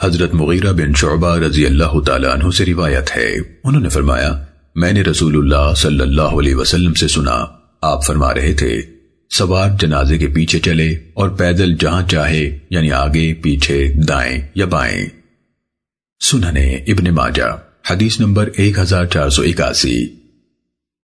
حضرت مغیرہ بن شعبہ رضی اللہ تعالیٰ عنہ سے روایت ہے۔ انہوں نے فرمایا، میں نے رسول اللہ صلی اللہ علیہ وسلم سے سنا، آپ فرما رہے تھے، سوار جنازے کے پیچھے چلے اور پیدل جہاں چاہے یعنی آگے، پیچھے، دائیں یا بائیں۔ سننے ابن ماجہ، حدیث نمبر ایک ہزار چار سو اکاسی۔